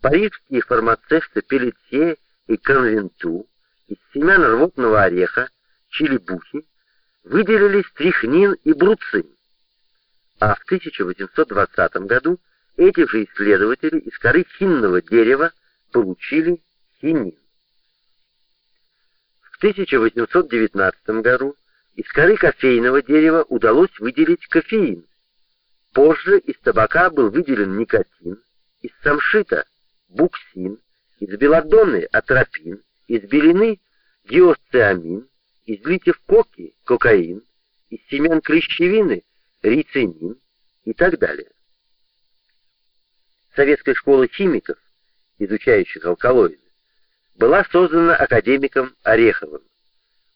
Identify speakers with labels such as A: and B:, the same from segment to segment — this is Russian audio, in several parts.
A: Парижские фармацевты Пелетье и Конвенту из семян рвотного ореха, чилибухи, выделили стрихнин и бруцин. А в 1820 году эти же исследователи из коры хинного дерева получили хинин. В 1819 году из коры кофейного дерева удалось выделить кофеин. Позже из табака был выделен никотин, из самшита – буксин, из белодонны – атропин, из белины – диосциамин, из литьев коки – кокаин, из семян клещевины – рицинин и так далее. Советская школа химиков, изучающих алкалоиды, была создана академиком Ореховым.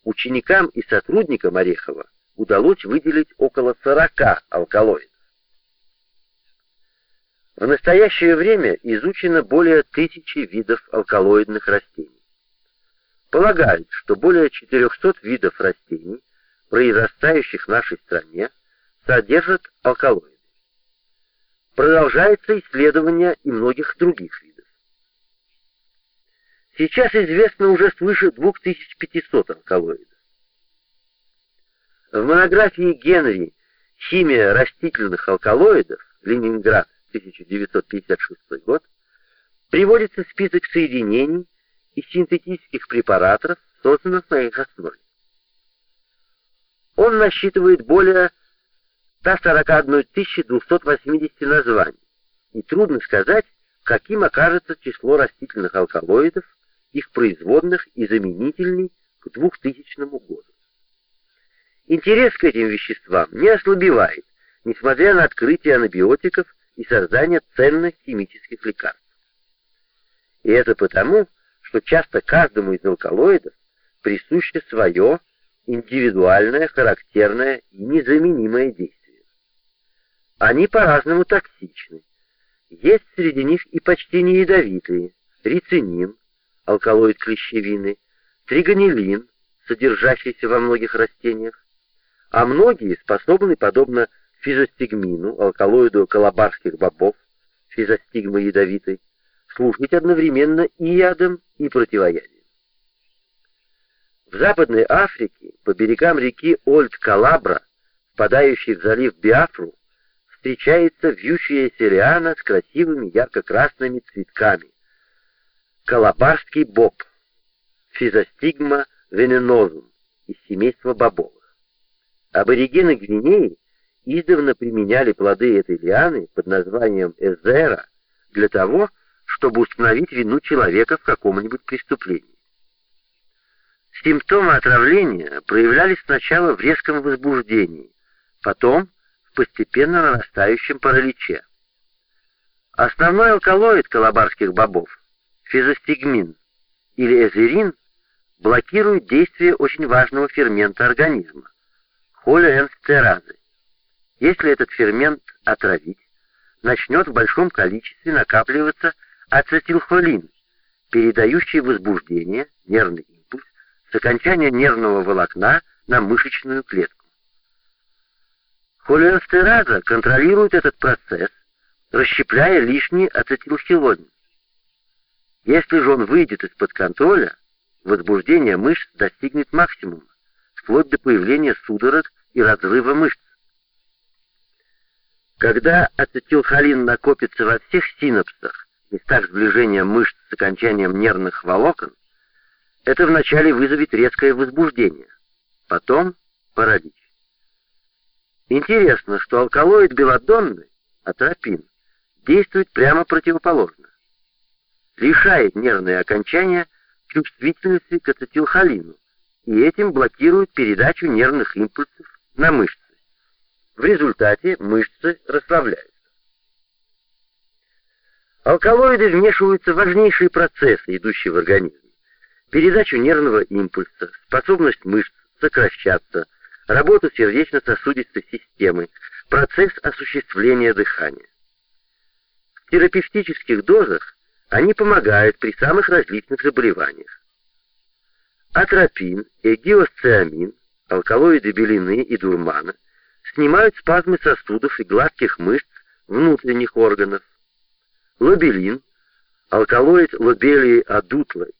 A: Ученикам и сотрудникам Орехова удалось выделить около 40 алкалоидов. В настоящее время изучено более тысячи видов алкалоидных растений. Полагают, что более 400 видов растений, произрастающих в нашей стране, содержат алкалоиды. Продолжается исследование и многих других видов. Сейчас известно уже свыше 2500 алкалоидов. В монографии Генри «Химия растительных алкалоидов» Ленинград 1956 год, приводится список соединений и синтетических препаратов, созданных на их основе. Он насчитывает более 141 280 названий, и трудно сказать, каким окажется число растительных алкалоидов, их производных и заменительный к 2000 году. Интерес к этим веществам не ослабевает, несмотря на открытие анабиотиков и создания ценных химических лекарств. И это потому, что часто каждому из алкалоидов присуще свое индивидуальное, характерное и незаменимое действие. Они по-разному токсичны. Есть среди них и почти не ядовитые, рицинин, алкалоид клещевины, тригонилин, содержащийся во многих растениях, а многие способны, подобно физостигмину, алкалоиду колобарских бобов, физостигмы ядовитой, служить одновременно и ядом, и противоядием. В Западной Африке, по берегам реки Ольд-Калабра, впадающей в залив Биафру, встречается вьющаяся лиана с красивыми ярко-красными цветками. Калабарский боб, физостигма вененозум, из семейства бобовых. Аборигены Гвинеи издавна применяли плоды этой лианы под названием эзера для того, чтобы установить вину человека в каком-нибудь преступлении. Симптомы отравления проявлялись сначала в резком возбуждении, потом в постепенно нарастающем параличе. Основной алкалоид колобарских бобов, физостигмин или эзерин, блокирует действие очень важного фермента организма – холиэнстеразы. Если этот фермент отравить, начнет в большом количестве накапливаться ацетилхолин, передающий возбуждение, нервный импульс, с окончания нервного волокна на мышечную клетку. Холиостераза контролирует этот процесс, расщепляя лишний ацетилхолин. Если же он выйдет из-под контроля, возбуждение мышц достигнет максимума, вплоть до появления судорог и разрыва мышц. Когда ацетилхолин накопится во всех синапсах, местах сближения мышц с окончанием нервных волокон, это вначале вызовет резкое возбуждение, потом паралич. Интересно, что алкалоид белодонны, атропин, действует прямо противоположно. Лишает нервные окончания чувствительности к ацетилхолину и этим блокирует передачу нервных импульсов на мышцы. В результате мышцы расслабляются. Алкалоиды вмешиваются в важнейшие процессы, идущие в организме. Передачу нервного импульса, способность мышц сокращаться, работу сердечно-сосудистой системы, процесс осуществления дыхания. В терапевтических дозах они помогают при самых различных заболеваниях. Атропин, эгиосциамин, алкалоиды белины и дурмана снимают спазмы сосудов и гладких мышц внутренних органов. Лобелин, Алкалоид лобелии адутлой